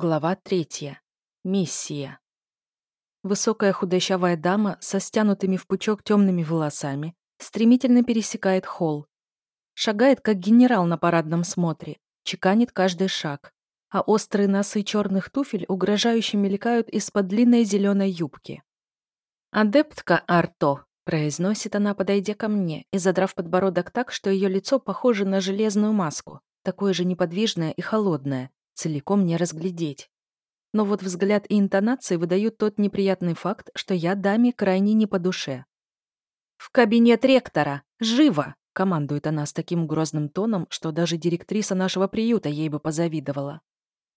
Глава третья. Миссия. Высокая худощавая дама со стянутыми в пучок темными волосами стремительно пересекает холл. Шагает, как генерал на парадном смотре, чеканит каждый шаг, а острые носы черных туфель угрожающе мелькают из-под длинной зеленой юбки. «Адептка Арто», — произносит она, подойдя ко мне и задрав подбородок так, что ее лицо похоже на железную маску, такое же неподвижное и холодное, целиком не разглядеть. Но вот взгляд и интонации выдают тот неприятный факт, что я даме крайне не по душе. «В кабинет ректора! Живо!» — командует она с таким грозным тоном, что даже директриса нашего приюта ей бы позавидовала.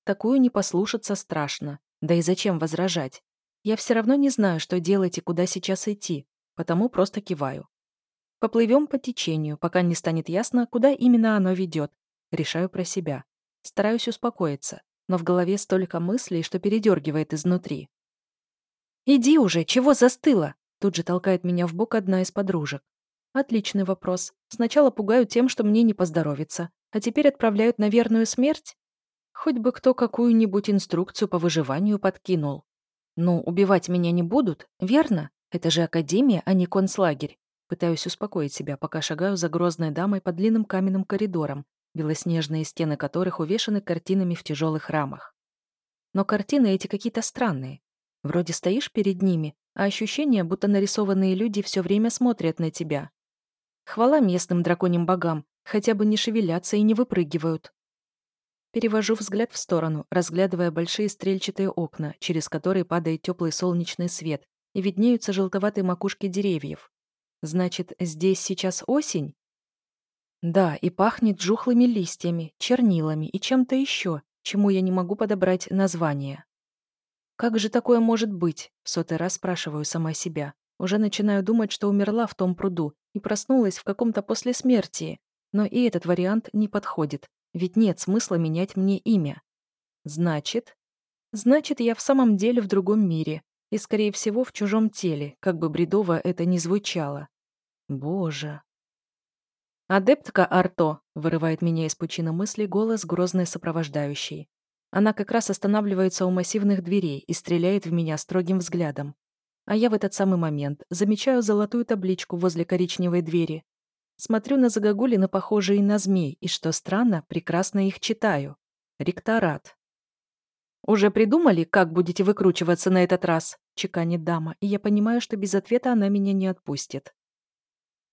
Такую не послушаться страшно. Да и зачем возражать? Я все равно не знаю, что делать и куда сейчас идти, потому просто киваю. Поплывем по течению, пока не станет ясно, куда именно оно ведет. Решаю про себя. Стараюсь успокоиться, но в голове столько мыслей, что передергивает изнутри. «Иди уже, чего застыла?» Тут же толкает меня в бок одна из подружек. Отличный вопрос. Сначала пугают тем, что мне не поздоровится, а теперь отправляют на верную смерть? Хоть бы кто какую-нибудь инструкцию по выживанию подкинул. Ну, убивать меня не будут, верно? Это же академия, а не концлагерь. Пытаюсь успокоить себя, пока шагаю за грозной дамой по длинным каменным коридорам, белоснежные стены которых увешаны картинами в тяжелых рамах. Но картины эти какие-то странные. Вроде стоишь перед ними, а ощущение, будто нарисованные люди все время смотрят на тебя. Хвала местным драконьим богам, хотя бы не шевелятся и не выпрыгивают. Перевожу взгляд в сторону, разглядывая большие стрельчатые окна, через которые падает теплый солнечный свет, и виднеются желтоватые макушки деревьев. Значит, здесь сейчас осень? Да, и пахнет жухлыми листьями, чернилами и чем-то еще, чему я не могу подобрать название. Как же такое может быть? В сотый раз спрашиваю сама себя. Уже начинаю думать, что умерла в том пруду и проснулась в каком-то послесмертии. Но и этот вариант не подходит, ведь нет смысла менять мне имя. Значит? Значит, я в самом деле в другом мире и, скорее всего, в чужом теле, как бы бредово это ни звучало. Боже. «Адептка Арто», — вырывает меня из пучины мыслей голос грозной сопровождающей. Она как раз останавливается у массивных дверей и стреляет в меня строгим взглядом. А я в этот самый момент замечаю золотую табличку возле коричневой двери. Смотрю на загогулины, похожие на змей, и, что странно, прекрасно их читаю. Ректорат. «Уже придумали, как будете выкручиваться на этот раз?» — чеканит дама, и я понимаю, что без ответа она меня не отпустит.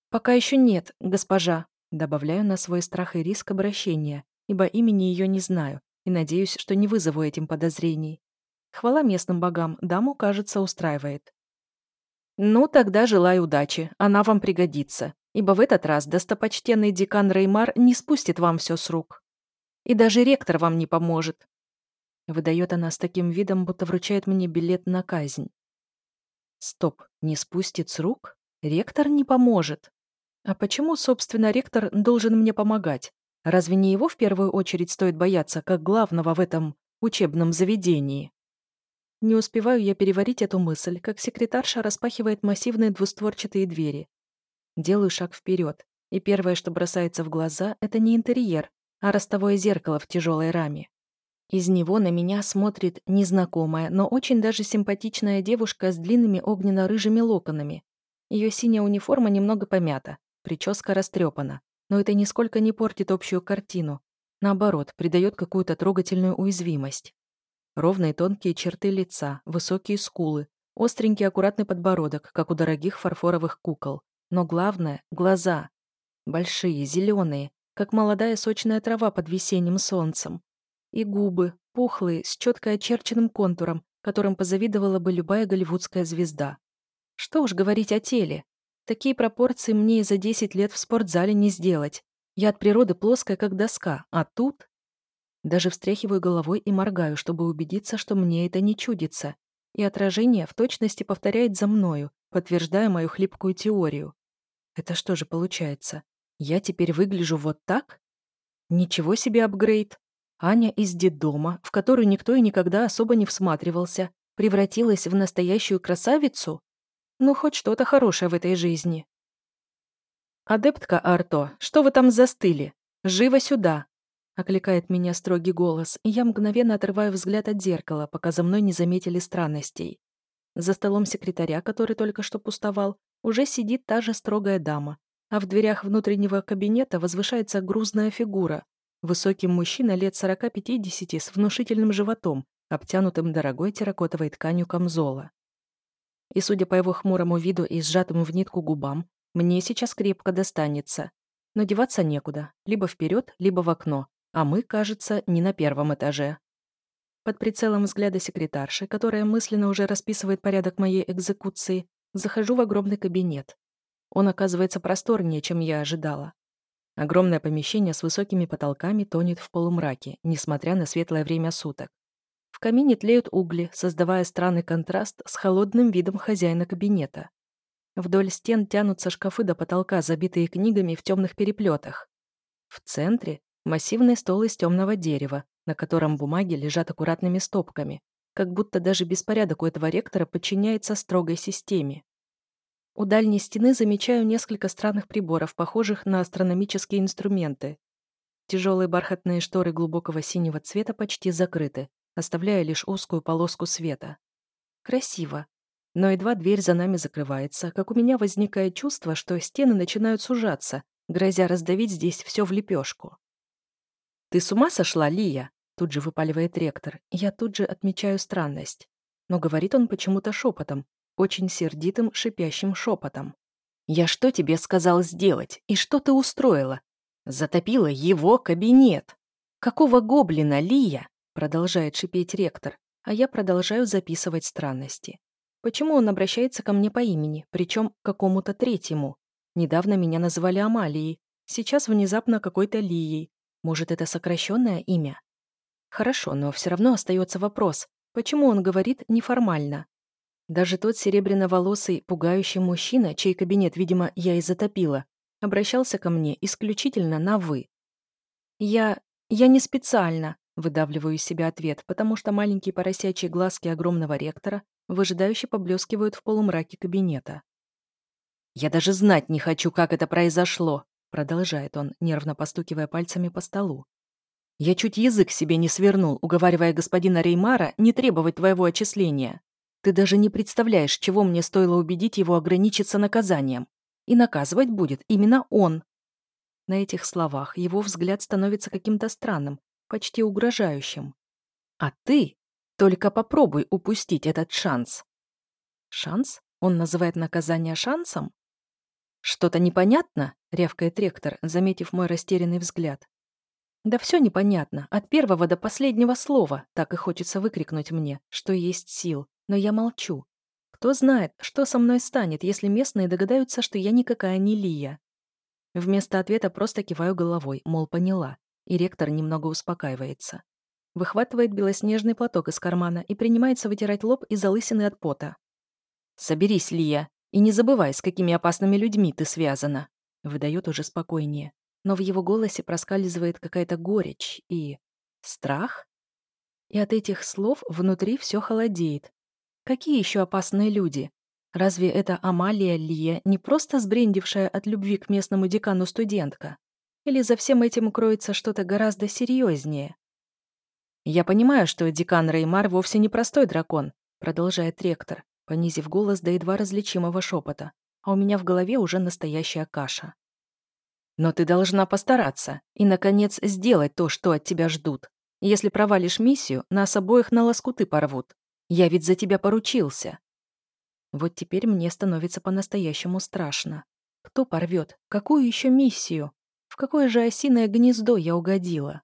«Пока еще нет, госпожа», добавляю на свой страх и риск обращения, ибо имени ее не знаю, и надеюсь, что не вызову этим подозрений. Хвала местным богам, даму, кажется, устраивает. «Ну, тогда желаю удачи, она вам пригодится, ибо в этот раз достопочтенный декан Реймар не спустит вам все с рук. И даже ректор вам не поможет». Выдает она с таким видом, будто вручает мне билет на казнь. Стоп, не спустит с рук? Ректор не поможет. А почему, собственно, ректор должен мне помогать? Разве не его в первую очередь стоит бояться, как главного в этом учебном заведении? Не успеваю я переварить эту мысль, как секретарша распахивает массивные двустворчатые двери. Делаю шаг вперед, и первое, что бросается в глаза, это не интерьер, а ростовое зеркало в тяжелой раме. Из него на меня смотрит незнакомая, но очень даже симпатичная девушка с длинными огненно-рыжими локонами. Ее синяя униформа немного помята, Прическа растрепана, но это нисколько не портит общую картину. Наоборот, придает какую-то трогательную уязвимость. Ровные тонкие черты лица, высокие скулы, остренький аккуратный подбородок, как у дорогих фарфоровых кукол. Но главное — глаза. Большие, зеленые, как молодая сочная трава под весенним солнцем. И губы, пухлые, с четко очерченным контуром, которым позавидовала бы любая голливудская звезда. Что уж говорить о теле. Такие пропорции мне и за 10 лет в спортзале не сделать. Я от природы плоская, как доска, а тут... Даже встряхиваю головой и моргаю, чтобы убедиться, что мне это не чудится. И отражение в точности повторяет за мною, подтверждая мою хлипкую теорию. Это что же получается? Я теперь выгляжу вот так? Ничего себе апгрейд. Аня из детдома, в которую никто и никогда особо не всматривался, превратилась в настоящую красавицу? Ну, хоть что-то хорошее в этой жизни. «Адептка Арто, что вы там застыли? Живо сюда!» окликает меня строгий голос, и я мгновенно отрываю взгляд от зеркала, пока за мной не заметили странностей. За столом секретаря, который только что пустовал, уже сидит та же строгая дама, а в дверях внутреннего кабинета возвышается грузная фигура. Высокий мужчина лет 40-50 с внушительным животом, обтянутым дорогой терракотовой тканью камзола. И, судя по его хмурому виду и сжатым в нитку губам, мне сейчас крепко достанется. Но деваться некуда, либо вперед, либо в окно, а мы, кажется, не на первом этаже. Под прицелом взгляда секретарши, которая мысленно уже расписывает порядок моей экзекуции, захожу в огромный кабинет. Он оказывается просторнее, чем я ожидала. Огромное помещение с высокими потолками тонет в полумраке, несмотря на светлое время суток. В камине тлеют угли, создавая странный контраст с холодным видом хозяина кабинета. Вдоль стен тянутся шкафы до потолка, забитые книгами в темных переплетах. В центре массивный стол из темного дерева, на котором бумаги лежат аккуратными стопками, как будто даже беспорядок у этого ректора подчиняется строгой системе. У дальней стены замечаю несколько странных приборов, похожих на астрономические инструменты. Тяжелые бархатные шторы глубокого синего цвета почти закрыты, оставляя лишь узкую полоску света. Красиво. Но едва дверь за нами закрывается, как у меня возникает чувство, что стены начинают сужаться, грозя раздавить здесь все в лепешку. «Ты с ума сошла, Лия?» Тут же выпаливает ректор. Я тут же отмечаю странность. Но говорит он почему-то шепотом, очень сердитым, шипящим шепотом. «Я что тебе сказал сделать? И что ты устроила? Затопила его кабинет. Какого гоблина, Лия? Продолжает шипеть ректор, а я продолжаю записывать странности. Почему он обращается ко мне по имени, причем к какому-то третьему? Недавно меня называли Амалией, сейчас внезапно какой-то Лией. Может, это сокращенное имя? Хорошо, но все равно остается вопрос, почему он говорит неформально? Даже тот серебряноволосый, пугающий мужчина, чей кабинет, видимо, я и затопила, обращался ко мне исключительно на «вы». Я... я не специально, Выдавливаю из себя ответ, потому что маленькие поросячьи глазки огромного ректора выжидающе поблескивают в полумраке кабинета. «Я даже знать не хочу, как это произошло», продолжает он, нервно постукивая пальцами по столу. «Я чуть язык себе не свернул, уговаривая господина Реймара не требовать твоего отчисления. Ты даже не представляешь, чего мне стоило убедить его ограничиться наказанием. И наказывать будет именно он». На этих словах его взгляд становится каким-то странным, почти угрожающим. А ты только попробуй упустить этот шанс. Шанс? Он называет наказание шансом? Что-то непонятно? Рявкает ректор, заметив мой растерянный взгляд. Да все непонятно, от первого до последнего слова, так и хочется выкрикнуть мне, что есть сил, но я молчу. Кто знает, что со мной станет, если местные догадаются, что я никакая не Лия. Вместо ответа просто киваю головой, мол, поняла и ректор немного успокаивается. Выхватывает белоснежный платок из кармана и принимается вытирать лоб и залысины от пота. «Соберись, Лия, и не забывай, с какими опасными людьми ты связана», выдает уже спокойнее. Но в его голосе проскальзывает какая-то горечь и... страх? И от этих слов внутри все холодеет. Какие еще опасные люди? Разве это Амалия Лия не просто сбрендившая от любви к местному декану студентка? Или за всем этим кроется что-то гораздо серьезнее? «Я понимаю, что декан Реймар вовсе не простой дракон», продолжает ректор, понизив голос до едва различимого шепота, а у меня в голове уже настоящая каша. «Но ты должна постараться и, наконец, сделать то, что от тебя ждут. Если провалишь миссию, нас обоих на лоскуты порвут. Я ведь за тебя поручился». Вот теперь мне становится по-настоящему страшно. Кто порвет? Какую еще миссию? Какое же осиное гнездо я угодила?